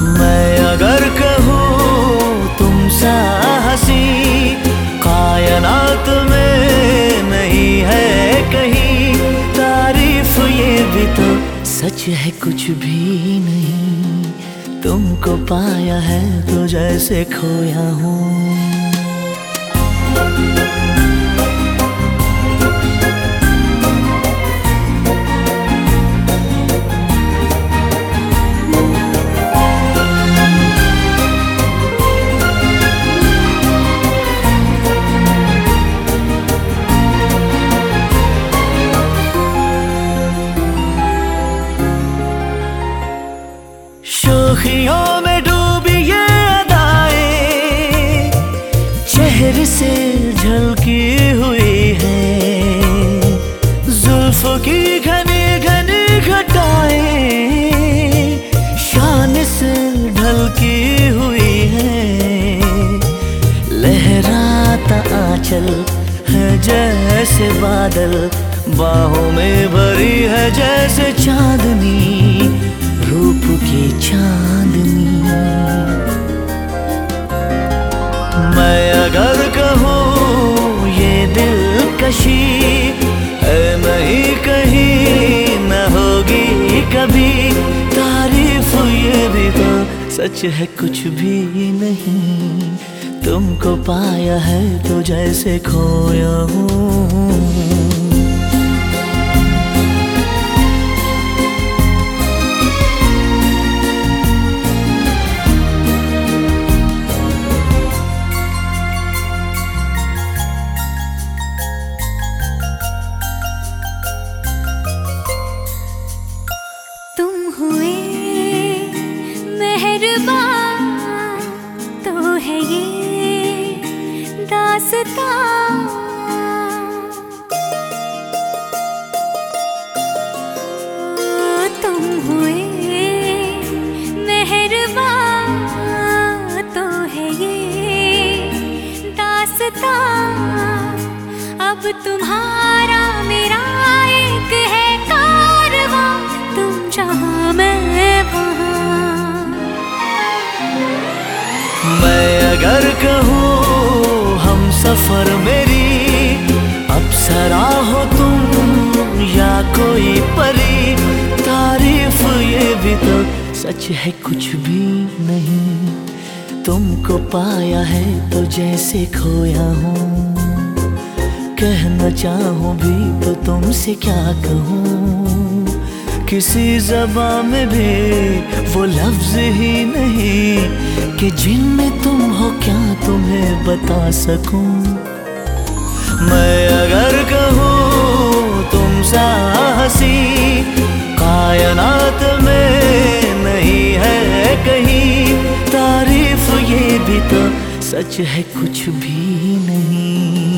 मैं अगर कहूँ तुम सा हसी, कायनात में नहीं है कहीं। तारीफ़ ये भी तो सच है, कुछ भी नहीं। तुमको पाया है तो जैसे खोया हूँ। शोखियों में डूबी ये अदाएँ, चेहरे से झलकी हुई है। जुल्फ की घनी घनी घटाएँ, शान से ढलकी हुई है। लहराता आंचल है जैसे बादल, बाहों में भरी है जैसे चांदनी सच है कुछ भी नहीं। तुमको पाया है तो जैसे खोया हूँ। तो है ये दासता। तो है ये दासता। अब तुम्हारा मेरा एक है कारवां। तुम जहाँ मैं सफ़र मेरी। अप्सरा हो तुम या कोई परी। तारीफ़ ये भी तो सच है, कुछ भी नहीं। तुमको पाया है तो जैसे खोया हूँ। कहना चाहूँ भी तो तुमसे क्या कहूँ। किसी जबा में भी वो लफ्ज ही नहीं कि जिनमें तुम हो क्या तुम्हें बता सकूँ? मैं अगर कहूँ तुम सा हसी कायनात में नहीं है कहीं। तारीफ़ ये भी तो सच है, कुछ भी नहीं।